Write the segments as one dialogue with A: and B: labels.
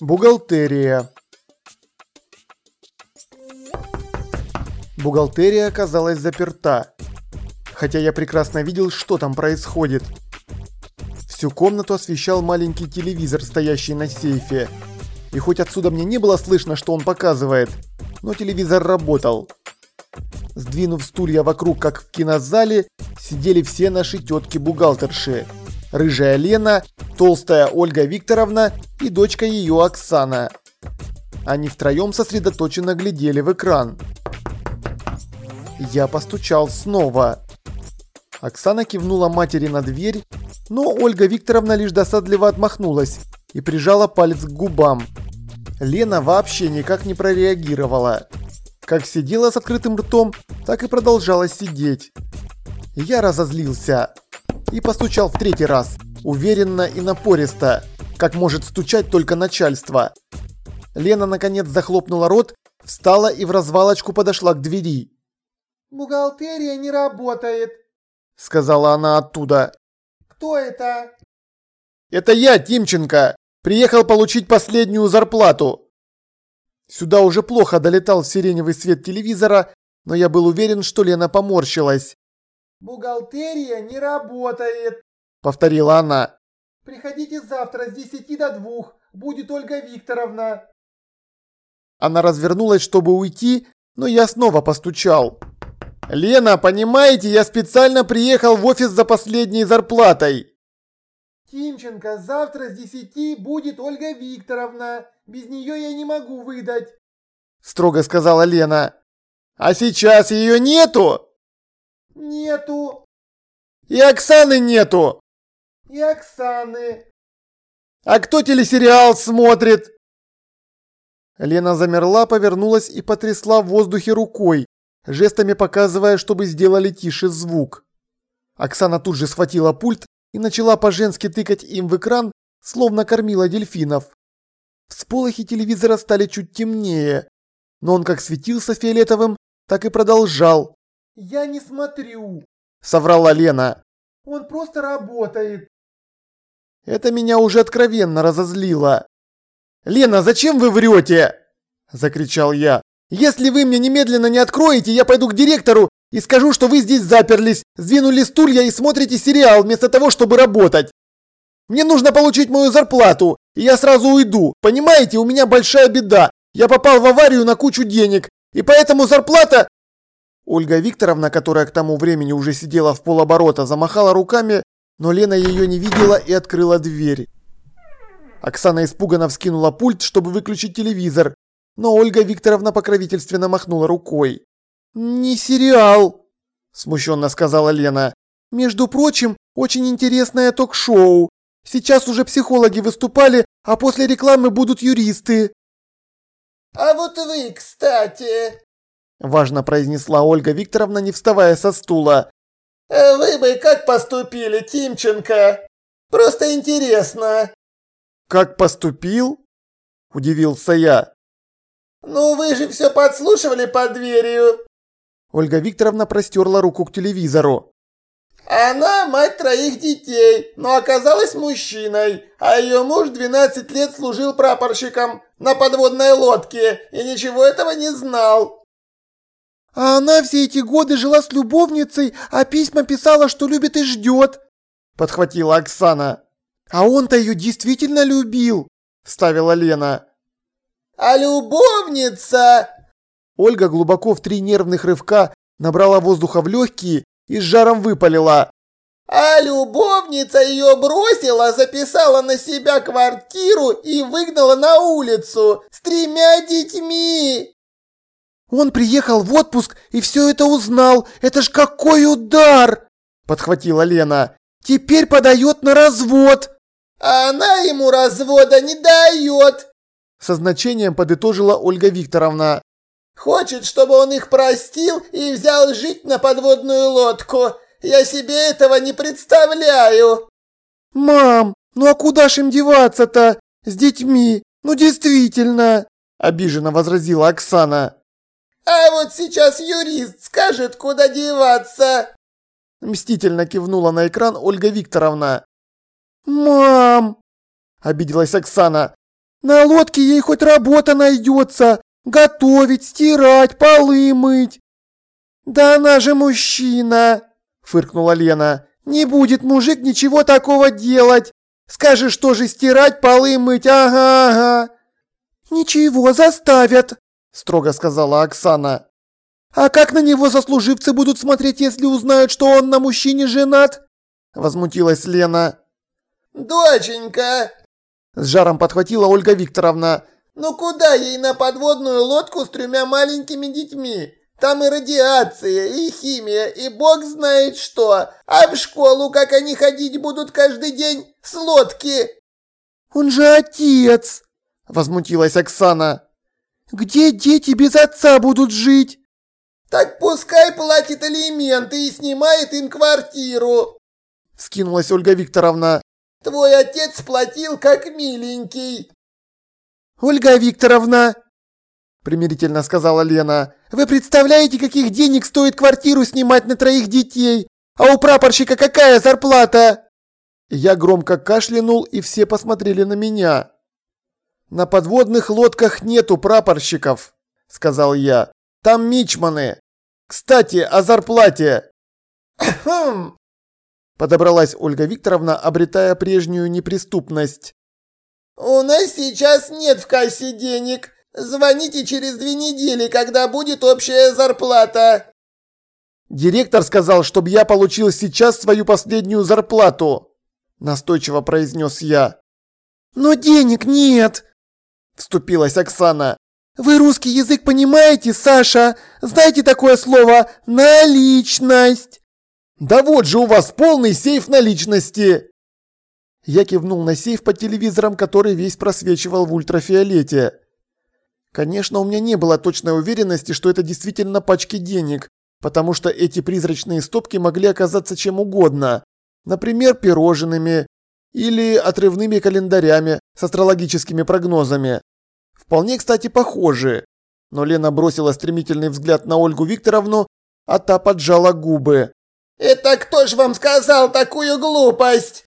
A: Бухгалтерия. Бухгалтерия оказалась заперта. Хотя я прекрасно видел, что там происходит. Всю комнату освещал маленький телевизор, стоящий на сейфе. И хоть отсюда мне не было слышно, что он показывает, но телевизор работал. Сдвинув стулья вокруг, как в кинозале, сидели все наши тетки-бухгалтерши. Рыжая Лена, толстая Ольга Викторовна и дочка ее Оксана. Они втроем сосредоточенно глядели в экран. Я постучал снова. Оксана кивнула матери на дверь, но Ольга Викторовна лишь досадливо отмахнулась и прижала палец к губам. Лена вообще никак не прореагировала. Как сидела с открытым ртом, так и продолжала сидеть. Я разозлился и постучал в третий раз, уверенно и напористо, как может стучать только начальство. Лена наконец захлопнула рот, встала и в развалочку подошла к двери.
B: «Бухгалтерия не работает», —
A: сказала она оттуда.
B: «Кто это?»
A: «Это я, Тимченко. Приехал получить последнюю зарплату». Сюда уже плохо долетал сиреневый свет телевизора, но я был уверен, что Лена поморщилась.
B: «Бухгалтерия не работает», —
A: повторила она.
B: «Приходите завтра с 10 до 2, будет Ольга Викторовна».
A: Она развернулась, чтобы уйти, но я снова постучал. «Лена, понимаете, я специально приехал в офис за последней зарплатой!»
B: «Тимченко, завтра с десяти будет Ольга Викторовна. Без нее я не могу выдать», –
A: строго сказала Лена. «А сейчас ее нету?»
B: «Нету».
A: «И Оксаны нету?»
B: «И Оксаны».
A: «А кто телесериал смотрит?» Лена замерла, повернулась и потрясла в воздухе рукой, жестами показывая, чтобы сделали тише звук. Оксана тут же схватила пульт и начала по-женски тыкать им в экран, словно кормила дельфинов. Всполохи телевизора стали чуть темнее, но он как светился фиолетовым, так и продолжал.
B: «Я не смотрю», —
A: соврала Лена.
B: «Он просто работает».
A: Это меня уже откровенно разозлило. «Лена, зачем вы врете?» – закричал я. Если вы мне немедленно не откроете, я пойду к директору и скажу, что вы здесь заперлись, сдвинули стулья и смотрите сериал вместо того, чтобы работать. Мне нужно получить мою зарплату, и я сразу уйду. Понимаете, у меня большая беда. Я попал в аварию на кучу денег, и поэтому зарплата... Ольга Викторовна, которая к тому времени уже сидела в полоборота, замахала руками, но Лена ее не видела и открыла дверь. Оксана испуганно вскинула пульт, чтобы выключить телевизор, но Ольга Викторовна покровительственно махнула рукой. «Не сериал», – смущенно сказала Лена. «Между прочим, очень интересное ток-шоу. Сейчас уже психологи выступали, а после рекламы будут юристы».
B: «А вот вы, кстати», –
A: важно произнесла Ольга Викторовна, не вставая со стула.
B: «Э, «Вы бы как поступили, Тимченко? Просто интересно».
A: «Как поступил?» – удивился я.
B: «Ну вы же все подслушивали под дверью!»
A: Ольга Викторовна простерла руку к телевизору.
B: Она мать троих детей, но оказалась мужчиной, а ее муж 12 лет служил прапорщиком на подводной лодке и ничего этого не знал.
A: А она все эти годы жила с любовницей, а письма писала, что любит и ждет, подхватила Оксана. А он-то ее действительно любил, вставила Лена.
B: А любовница...»
A: Ольга глубоко в три нервных рывка набрала воздуха в легкие и с жаром выпалила.
B: А любовница ее бросила, записала на себя квартиру и выгнала на улицу с тремя детьми.
A: Он приехал в отпуск и все это узнал. Это ж какой удар! Подхватила Лена. Теперь подает на развод.
B: А она ему развода не дает.
A: Со значением подытожила Ольга Викторовна.
B: Хочет, чтобы он их простил и взял жить на подводную лодку. Я себе этого не представляю.
A: Мам, ну а куда ж им деваться-то? С детьми? Ну действительно, обиженно возразила Оксана.
B: А вот сейчас юрист скажет, куда деваться.
A: Мстительно кивнула на экран Ольга Викторовна. «Мам!» – обиделась Оксана. На лодке ей хоть работа найдется. Готовить, стирать, полы мыть. Да она же мужчина, фыркнула Лена. Не будет мужик ничего такого делать. Скажешь тоже стирать, полы мыть, ага, ага. Ничего, заставят, строго сказала Оксана. А как на него сослуживцы будут смотреть, если узнают, что он на мужчине женат? Возмутилась Лена.
B: Доченька,
A: с жаром подхватила Ольга Викторовна.
B: Ну куда ей на подводную лодку с тремя маленькими детьми? Там и радиация, и химия, и бог знает что. А в школу как они ходить будут каждый день с лодки?
A: Он же отец, возмутилась Оксана. Где дети без отца будут жить?
B: Так пускай платит алименты и снимает им квартиру.
A: Скинулась Ольга Викторовна.
B: Твой отец платил как миленький.
A: Ольга Викторовна, примирительно сказала Лена, вы представляете, каких денег стоит квартиру снимать на троих детей? А у прапорщика какая зарплата? Я громко кашлянул, и все посмотрели на меня. На подводных лодках нету прапорщиков, сказал я. Там мичманы. Кстати, о зарплате.
B: Хм.
A: Подобралась Ольга Викторовна, обретая прежнюю неприступность.
B: У нас сейчас нет в кассе денег. Звоните через две недели, когда будет общая зарплата.
A: Директор сказал, чтобы я получил сейчас свою последнюю зарплату, настойчиво произнес я. Но денег нет, вступилась Оксана. Вы русский язык понимаете, Саша? Знаете такое слово наличность? Да вот же у вас полный сейф наличности. Я кивнул на сейф по телевизорам, который весь просвечивал в ультрафиолете. Конечно, у меня не было точной уверенности, что это действительно пачки денег, потому что эти призрачные стопки могли оказаться чем угодно. Например, пирожными или отрывными календарями с астрологическими прогнозами. Вполне, кстати, похожи. Но Лена бросила стремительный взгляд на Ольгу Викторовну, а та поджала губы.
B: «Это кто ж вам сказал такую глупость?»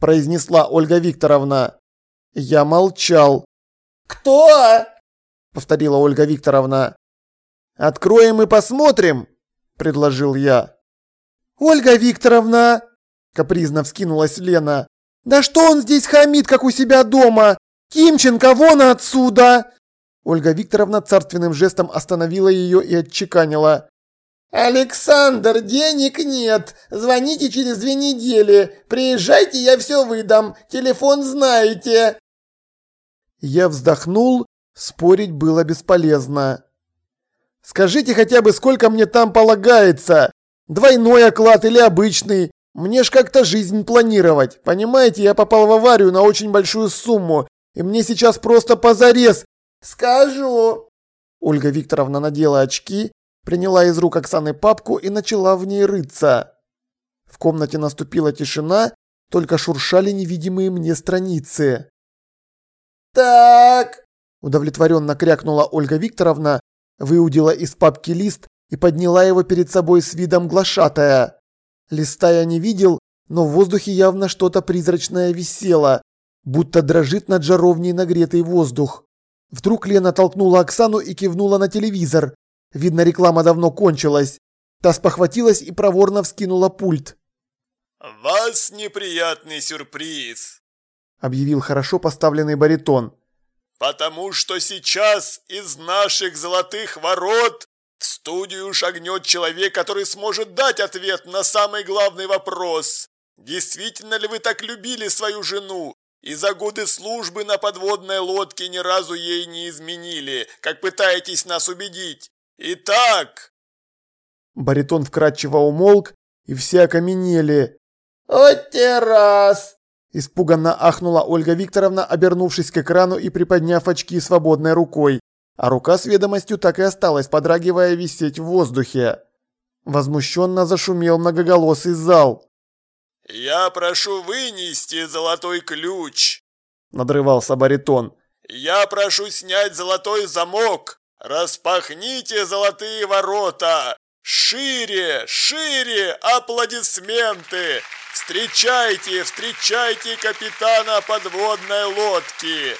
A: произнесла Ольга Викторовна. Я молчал.
B: «Кто?»
A: повторила Ольга Викторовна. Откроем и посмотрим, предложил я. Ольга Викторовна, капризно вскинулась Лена. Да что он здесь хамит, как у себя дома? Кимченко, вон отсюда! Ольга Викторовна царственным жестом остановила ее и отчеканила.
B: «Александр, денег нет. Звоните через две недели. Приезжайте, я все выдам. Телефон знаете».
A: Я вздохнул Спорить было бесполезно. «Скажите хотя бы, сколько мне там полагается? Двойной оклад или обычный? Мне ж как-то жизнь планировать. Понимаете, я попал в аварию на очень большую сумму, и мне сейчас просто позарез».
B: «Скажу».
A: Ольга Викторовна надела очки, приняла из рук Оксаны папку и начала в ней рыться. В комнате наступила тишина, только шуршали невидимые мне страницы.
B: «Так»,
A: Удовлетворенно крякнула Ольга Викторовна, выудила из папки лист и подняла его перед собой с видом глашатая. Листа я не видел, но в воздухе явно что-то призрачное висело, будто дрожит над жаровней нагретый воздух. Вдруг Лена толкнула Оксану и кивнула на телевизор. Видно, реклама давно кончилась. Та спохватилась и проворно вскинула пульт.
C: «Вас неприятный сюрприз», —
A: объявил хорошо поставленный баритон.
C: Потому что сейчас из наших золотых ворот в студию шагнет человек, который сможет дать ответ на самый главный вопрос. Действительно ли вы так любили свою жену и за годы службы на подводной лодке ни разу ей не изменили, как пытаетесь нас убедить? Итак...»
A: Баритон вкратчиво умолк, и все окаменели.
B: «От раз!»
A: Испуганно ахнула Ольга Викторовна, обернувшись к экрану и приподняв очки свободной рукой. А рука с ведомостью так и осталась, подрагивая висеть в воздухе. Возмущенно зашумел многоголосый зал.
C: «Я прошу вынести золотой ключ!»
A: Надрывался баритон.
C: «Я прошу снять золотой замок! Распахните золотые ворота! Шире, шире аплодисменты! Встречайте, встречайте капитана подводной лодки!»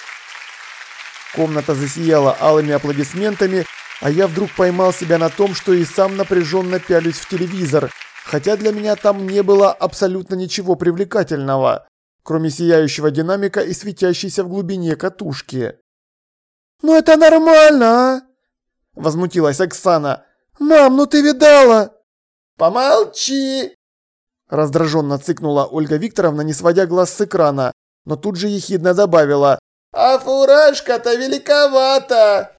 A: Комната засияла алыми аплодисментами, а я вдруг поймал себя на том, что и сам напряженно пялюсь в телевизор, хотя для меня там не было абсолютно ничего привлекательного, кроме сияющего динамика и светящейся в глубине катушки. «Ну это нормально, а?» – возмутилась Оксана. «Мам, ну ты видала?»
B: «Помолчи!»
A: Раздраженно цыкнула Ольга Викторовна, не сводя глаз с экрана, но тут же ехидно добавила.
B: «А фуражка-то великовата!»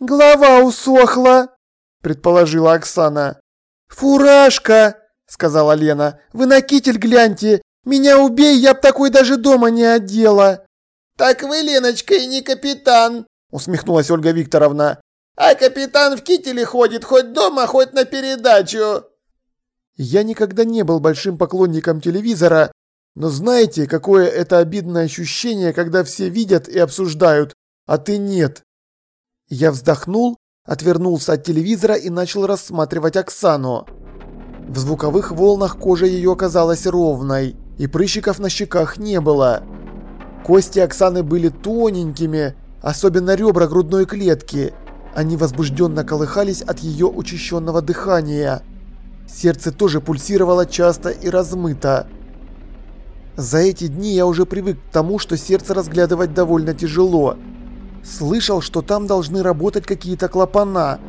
A: «Голова усохла», – предположила Оксана. «Фуражка», – сказала Лена. «Вы на китель гляньте. Меня убей, я б такой даже дома не одела».
B: «Так вы, Леночка, и не капитан», – усмехнулась Ольга Викторовна. «А капитан в кителе ходит хоть дома, хоть на передачу».
A: Я никогда не был большим поклонником телевизора, но знаете, какое это обидное ощущение, когда все видят и обсуждают, а ты нет. Я вздохнул, отвернулся от телевизора и начал рассматривать Оксану. В звуковых волнах кожа ее оказалась ровной, и прыщиков на щеках не было. Кости Оксаны были тоненькими, особенно ребра грудной клетки. Они возбужденно колыхались от ее учащенного дыхания. Сердце тоже пульсировало часто и размыто. За эти дни я уже привык к тому, что сердце разглядывать довольно тяжело. Слышал, что там должны работать какие-то клапана,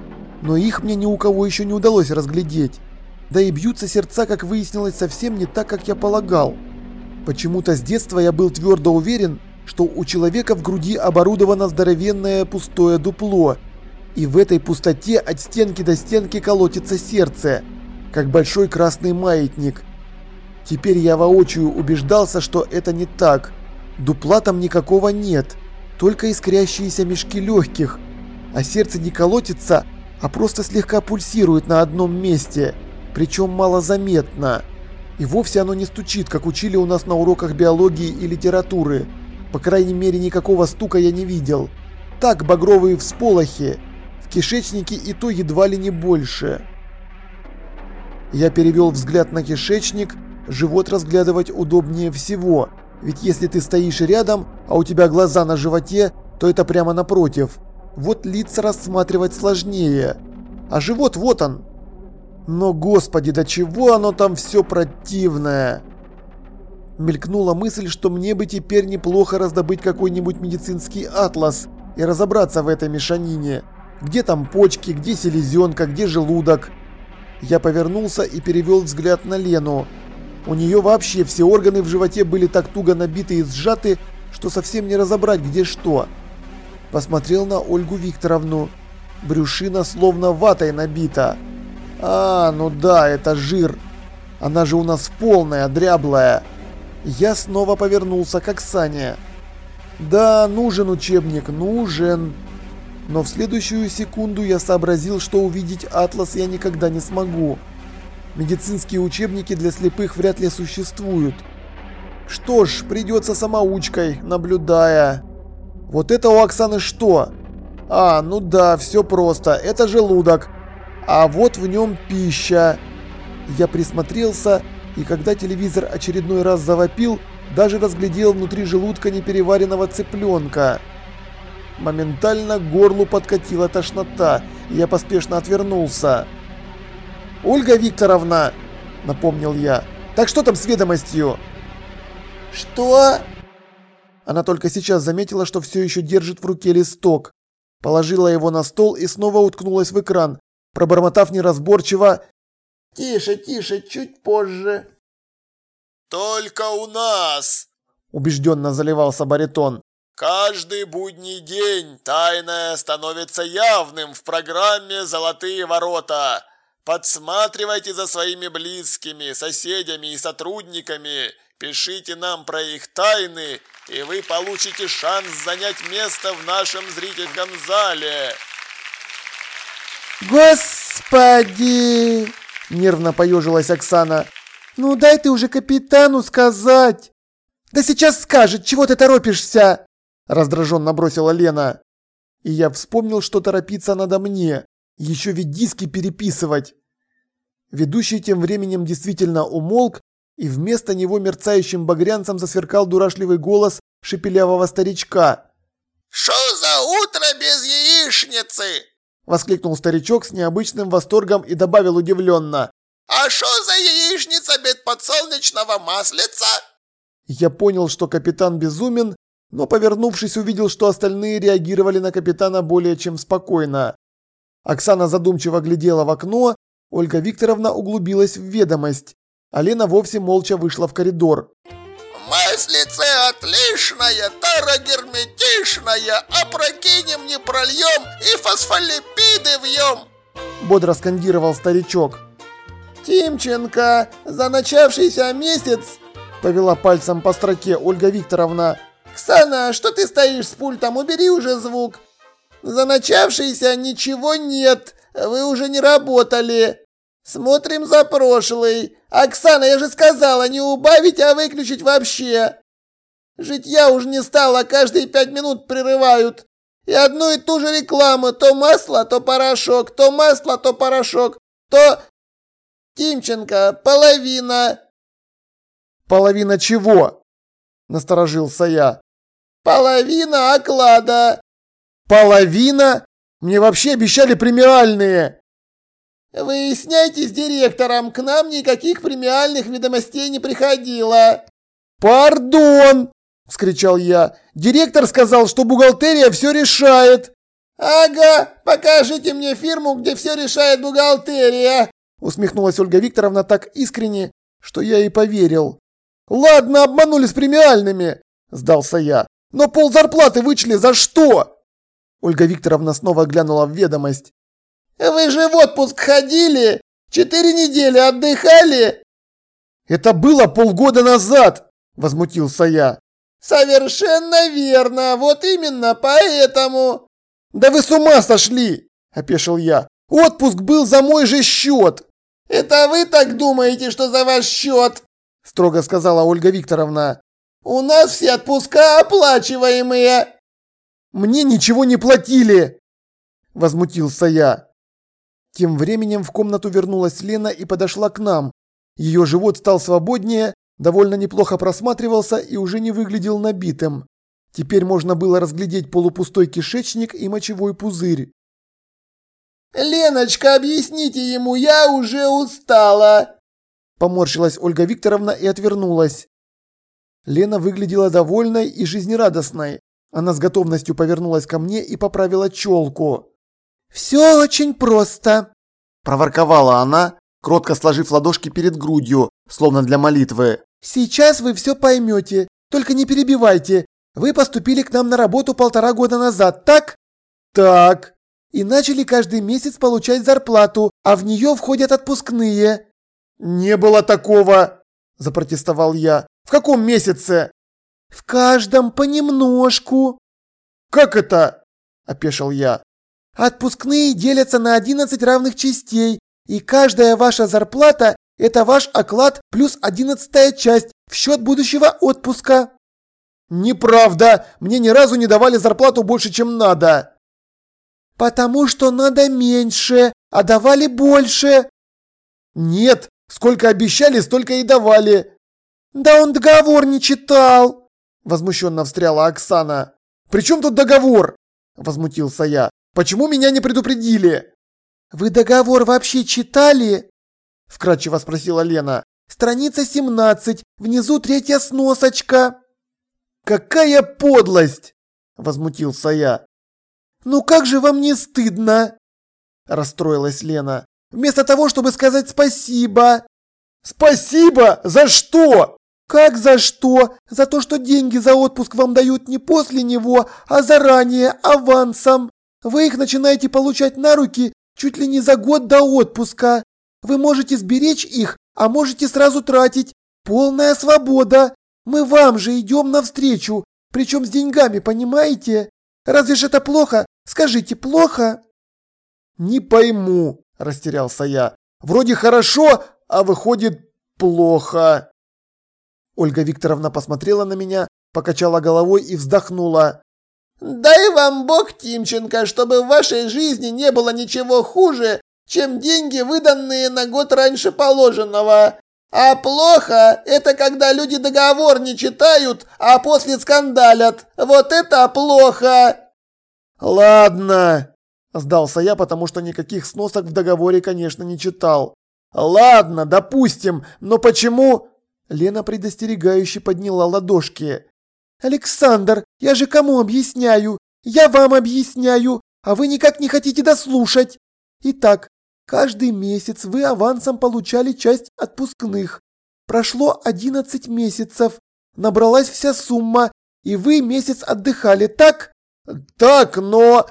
A: но их мне ни у кого еще не удалось разглядеть. Да и бьются сердца, как выяснилось, совсем не так, как я полагал. Почему-то с детства я был твердо уверен, что у человека в груди оборудовано здоровенное пустое дупло, и в этой пустоте от стенки до стенки колотится сердце как большой красный маятник. Теперь я воочию убеждался, что это не так. Дупла там никакого нет, только искрящиеся мешки легких, а сердце не колотится, а просто слегка пульсирует на одном месте, причем малозаметно. И вовсе оно не стучит, как учили у нас на уроках биологии и литературы. По крайней мере, никакого стука я не видел. Так, багровые всполохи. В кишечнике и то едва ли не больше. Я перевел взгляд на кишечник, живот разглядывать удобнее всего, ведь если ты стоишь рядом, а у тебя глаза на животе, то это прямо напротив. Вот лица рассматривать сложнее. А живот вот он. Но господи, до чего оно там все противное. Мелькнула мысль, что мне бы теперь неплохо раздобыть какой-нибудь медицинский атлас и разобраться в этой мешанине. Где там почки, где селезенка, где желудок. Я повернулся и перевел взгляд на Лену. У нее вообще все органы в животе были так туго набиты и сжаты, что совсем не разобрать где что. Посмотрел на Ольгу Викторовну. Брюшина словно ватой набита. А, ну да, это жир. Она же у нас полная, дряблая. Я снова повернулся к Оксане. Да, нужен учебник, нужен. Но в следующую секунду я сообразил, что увидеть атлас я никогда не смогу. Медицинские учебники для слепых вряд ли существуют. Что ж, придется самоучкой, наблюдая. Вот это у Оксаны что? А, ну да, все просто, это желудок. А вот в нем пища. Я присмотрелся, и когда телевизор очередной раз завопил, даже разглядел внутри желудка непереваренного цыпленка. Моментально к горлу подкатила тошнота, и я поспешно отвернулся. «Ольга Викторовна!» – напомнил я. «Так что там с ведомостью?»
B: «Что?»
A: Она только сейчас заметила, что все еще держит в руке листок. Положила его на стол и снова уткнулась в экран, пробормотав неразборчиво
B: «Тише, тише, чуть позже».
C: «Только у нас!»
A: – убежденно заливался баритон.
C: Каждый будний день тайное становится явным в программе «Золотые ворота». Подсматривайте за своими близкими, соседями и сотрудниками, пишите нам про их тайны, и вы получите шанс занять место в нашем зрительском зале.
A: «Господи!» – нервно поежилась Оксана. «Ну дай ты уже капитану сказать!» «Да сейчас скажет, чего ты торопишься!» раздраженно бросила Лена. И я вспомнил, что торопиться надо мне. Еще ведь диски переписывать. Ведущий тем временем действительно умолк, и вместо него мерцающим багрянцем засверкал дурашливый голос шепелявого старичка.
B: «Шо за утро без яичницы?»
A: Воскликнул старичок с необычным восторгом и добавил удивленно.
B: «А шо за яичница без подсолнечного маслица?»
A: Я понял, что капитан безумен, но, повернувшись, увидел, что остальные реагировали на капитана более чем спокойно. Оксана задумчиво глядела в окно, Ольга Викторовна углубилась в ведомость, а Лена вовсе молча вышла в коридор.
B: «Маслице отличное, тара герметичная, опрокинем не прольем и фосфолипиды вьем!»
A: Бодро скандировал старичок.
B: «Тимченко, за начавшийся месяц!»
A: Повела пальцем по строке Ольга Викторовна.
B: «Ксана, что ты стоишь с пультом? Убери уже звук!» «За начавшийся ничего нет, вы уже не работали!» Смотрим за прошлый. Оксана, я же сказала, не убавить, а выключить вообще. Жить я уже не стала, каждые пять минут прерывают. И одну и ту же рекламу, то масло, то порошок, то масло, то порошок, то... Тимченко, половина.
A: Половина чего? Насторожился я.
B: Половина оклада.
A: Половина? Мне вообще обещали премиальные.
B: «Выясняйте с директором, к нам никаких премиальных ведомостей не приходило».
A: «Пардон!» – вскричал я. «Директор сказал, что бухгалтерия все решает».
B: «Ага, покажите мне фирму, где все решает бухгалтерия», –
A: усмехнулась Ольга Викторовна так искренне, что я и поверил. «Ладно, обманули с премиальными», – сдался я. «Но пол зарплаты вычли за что?» Ольга Викторовна снова глянула в ведомость.
B: Вы же в отпуск ходили? Четыре недели отдыхали?»
A: «Это было полгода назад!» – возмутился я.
B: «Совершенно верно! Вот именно поэтому!»
A: «Да вы с ума сошли!» – опешил я. «Отпуск был за мой же счет!»
B: «Это вы так думаете, что за ваш счет?»
A: – строго сказала Ольга Викторовна.
B: «У нас все отпуска оплачиваемые!»
A: «Мне ничего не платили!» – возмутился я. Тем временем в комнату вернулась Лена и подошла к нам. Ее живот стал свободнее, довольно неплохо просматривался и уже не выглядел набитым. Теперь можно было разглядеть полупустой кишечник и мочевой пузырь.
B: «Леночка, объясните ему, я уже устала!»
A: Поморщилась Ольга Викторовна и отвернулась. Лена выглядела довольной и жизнерадостной. Она с готовностью повернулась ко мне и поправила челку. «Все очень просто», – проворковала она, кротко сложив ладошки перед грудью, словно для молитвы. «Сейчас вы все поймете, только не перебивайте. Вы поступили к нам на работу полтора года назад, так?» «Так». «И начали каждый месяц получать зарплату, а в нее входят отпускные». «Не было такого», – запротестовал я. «В каком месяце?»
B: «В каждом понемножку».
A: «Как это?» – опешил я.
B: Отпускные делятся на 11 равных частей, и каждая ваша зарплата – это ваш оклад плюс одиннадцатая часть в счет будущего отпуска.
A: Неправда, мне ни разу не давали зарплату больше, чем надо.
B: Потому что надо меньше, а давали больше.
A: Нет, сколько обещали, столько и давали.
B: Да он договор не читал.
A: Возмущенно встряла Оксана. При чем тут договор? Возмутился я. Почему меня не предупредили?»
B: «Вы договор вообще читали?»
A: Вкратчиво спросила Лена.
B: «Страница 17, внизу третья сносочка».
A: «Какая подлость!» Возмутился я.
B: «Ну как же вам не стыдно?» Расстроилась Лена. «Вместо того, чтобы сказать спасибо».
A: «Спасибо? За что?»
B: «Как за что? За то, что деньги за отпуск вам дают не после него, а заранее, авансом. Вы их начинаете получать на руки чуть ли не за год до отпуска. Вы можете сберечь их, а можете сразу тратить. Полная свобода. Мы вам же идем навстречу, причем с деньгами, понимаете? Разве ж это плохо? Скажите, плохо?
A: Не пойму, растерялся я. Вроде хорошо, а выходит плохо. Ольга Викторовна посмотрела на меня, покачала головой и вздохнула.
B: Дай вам Бог, Тимченко, чтобы в вашей жизни не было ничего хуже, чем деньги, выданные на год раньше положенного. А плохо – это когда люди договор не читают, а после скандалят. Вот это плохо!»
A: Ладно, сдался я, потому что никаких сносок в договоре, конечно, не читал. Ладно, допустим, но почему... Лена предостерегающе подняла ладошки. «Александр, я же кому объясняю? Я вам объясняю, а вы никак не хотите дослушать. Итак, каждый месяц вы авансом получали часть отпускных. Прошло 11 месяцев, набралась вся сумма, и вы месяц отдыхали, так? Так, но...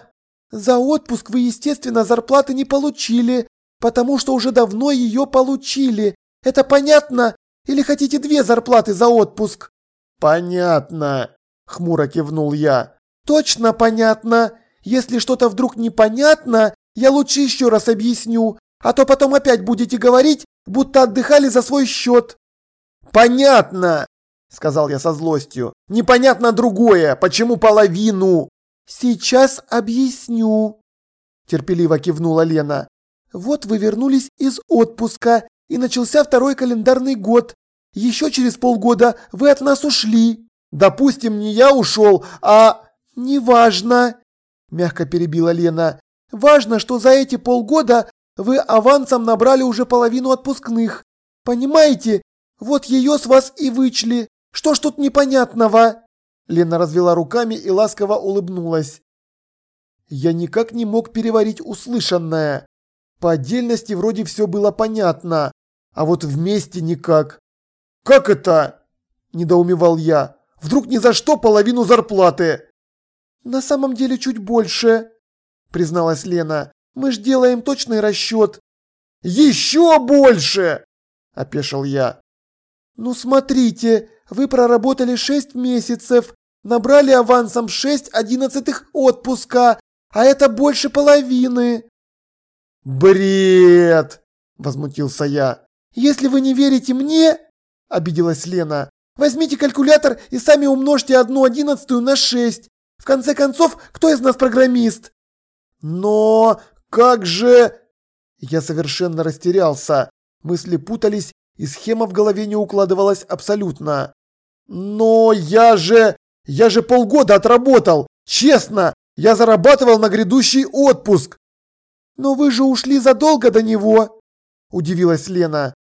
A: За отпуск вы, естественно, зарплаты не получили, потому что уже давно ее получили. Это понятно? Или хотите две зарплаты за отпуск? Понятно, хмуро кивнул я. Точно понятно. Если что-то вдруг непонятно, я лучше еще раз объясню, а то потом опять будете говорить, будто отдыхали за свой счет. Понятно, сказал я со злостью. Непонятно другое, почему половину? Сейчас объясню, терпеливо кивнула Лена. Вот вы вернулись из отпуска, и начался второй календарный год. Еще через полгода вы от нас ушли. Допустим, не я ушел, а... Неважно, мягко перебила Лена. Важно, что за эти полгода вы авансом набрали уже половину отпускных. Понимаете? Вот ее с вас и вычли. Что ж тут непонятного? Лена развела руками и ласково улыбнулась. Я никак не мог переварить услышанное. По отдельности вроде все было понятно, а вот вместе никак. «Как это?» – недоумевал я. «Вдруг ни за что половину зарплаты?» «На самом деле чуть больше», – призналась Лена. «Мы ж делаем точный расчет». «Еще больше!» – опешил я. «Ну смотрите, вы проработали шесть месяцев, набрали авансом шесть одиннадцатых отпуска, а это больше половины». «Бред!» – возмутился я. «Если вы не верите мне, – обиделась Лена, – возьмите калькулятор и сами умножьте одну одиннадцатую на шесть. В конце концов, кто из нас программист?» «Но как же...» Я совершенно растерялся. Мысли путались, и схема в голове не укладывалась абсолютно. «Но я же... я же полгода отработал! Честно! Я зарабатывал на грядущий отпуск! «Но вы же ушли задолго до него!» – удивилась Лена.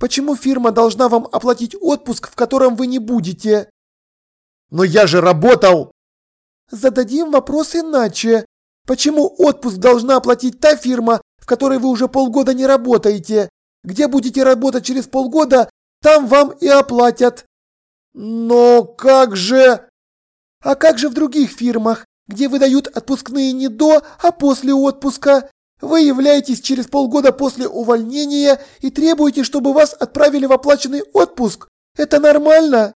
A: «Почему фирма должна вам оплатить отпуск, в котором вы не будете?» «Но я же работал!» «Зададим вопрос иначе. Почему отпуск должна оплатить та фирма, в которой вы уже полгода не работаете? Где будете работать через полгода, там вам и оплатят». «Но как же...» «А как же в других фирмах, где выдают отпускные не до, а после отпуска? Вы являетесь через полгода после увольнения и требуете, чтобы вас отправили в оплаченный отпуск. Это нормально?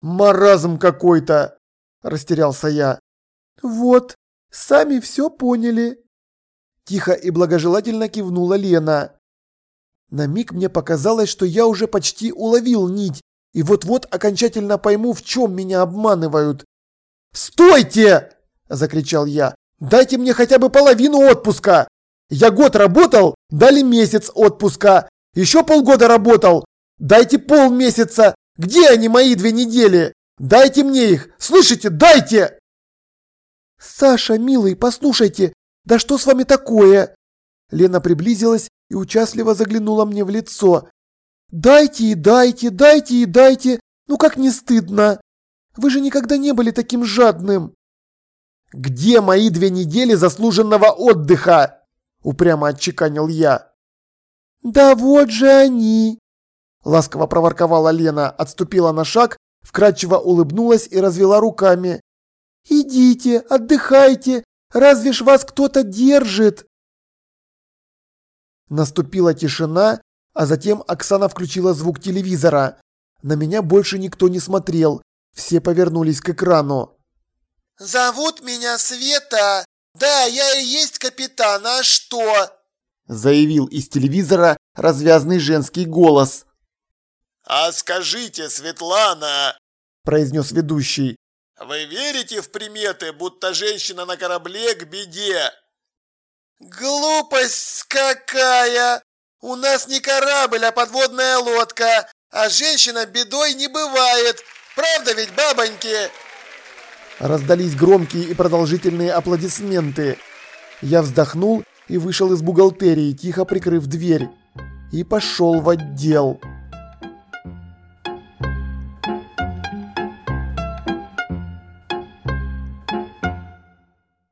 A: Маразм какой-то, растерялся я. Вот, сами все поняли. Тихо и благожелательно кивнула Лена. На миг мне показалось, что я уже почти уловил нить и вот-вот окончательно пойму, в чем меня обманывают. «Стойте!» – закричал я. Дайте мне хотя бы половину отпуска. Я год работал, дали месяц отпуска. Еще полгода работал, дайте полмесяца. Где они мои две недели? Дайте мне их, слышите, дайте! Саша, милый, послушайте, да что с вами такое? Лена приблизилась и участливо заглянула мне в лицо. Дайте и дайте, дайте и дайте, ну как не стыдно. Вы же никогда не были таким жадным. «Где мои две недели заслуженного отдыха?» – упрямо отчеканил я. «Да вот же они!» – ласково проворковала Лена, отступила на шаг, вкрадчиво улыбнулась и развела руками. «Идите, отдыхайте, разве ж вас кто-то держит?» Наступила тишина, а затем Оксана включила звук телевизора. На меня больше никто не смотрел, все повернулись к экрану.
B: «Зовут меня Света. Да, я и есть капитан, а что?»
A: Заявил из телевизора развязный женский голос.
C: «А скажите, Светлана!» Произнес ведущий. «Вы верите в приметы, будто женщина на корабле к беде?»
B: «Глупость какая! У нас не корабль, а подводная лодка, а женщина бедой не бывает. Правда ведь, бабоньки?»
A: Раздались громкие и продолжительные аплодисменты. Я вздохнул и вышел из бухгалтерии, тихо прикрыв дверь. И пошел в отдел.